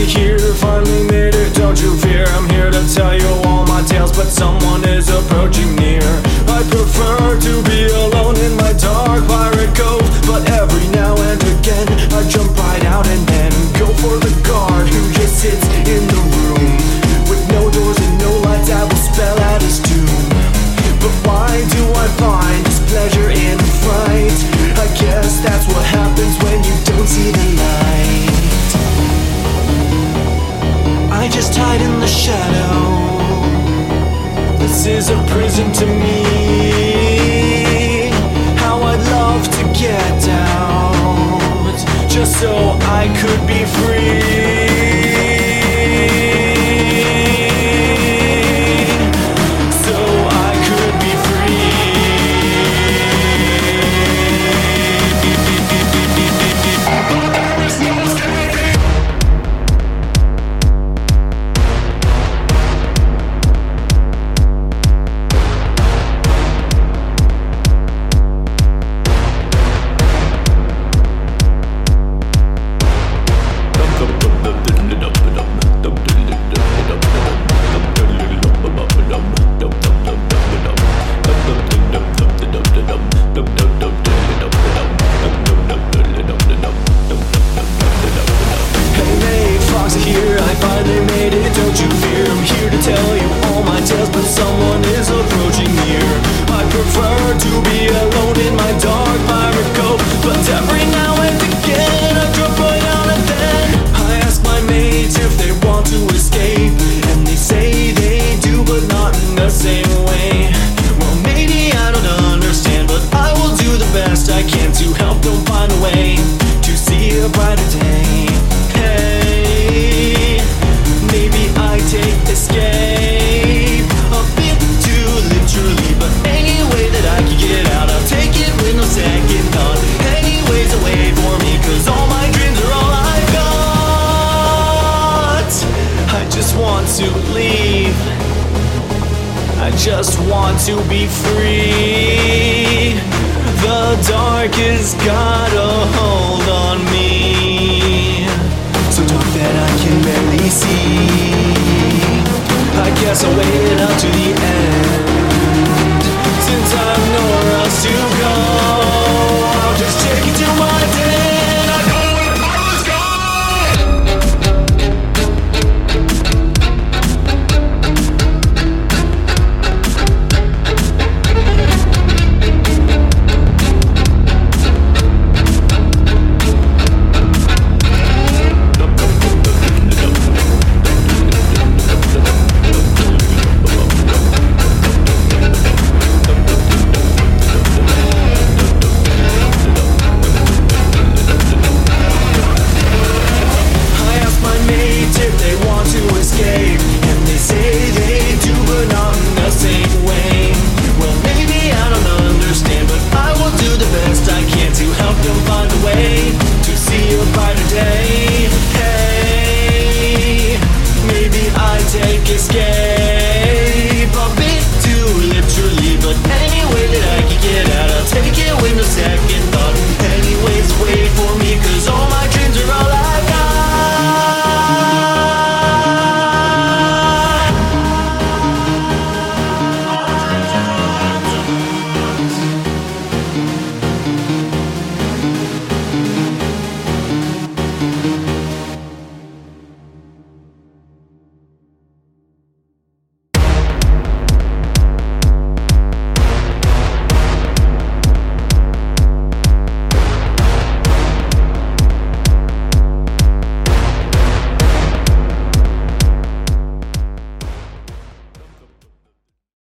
to hear. Finally made it, don't you fear. I'm here to tell you all my tales, but someone is approaching near. I prefer to be alone in my dark pirate cove, but every now and again I jump right out and then go for the guard who just sits in the room. With no doors and no lights, I will spell out his doom. But why do I find this pleasure in fright? I guess that's what happens when you don't see the light. I just hide in the shadow. This is a prison to me. just want to be free. The dark has got a hold on me.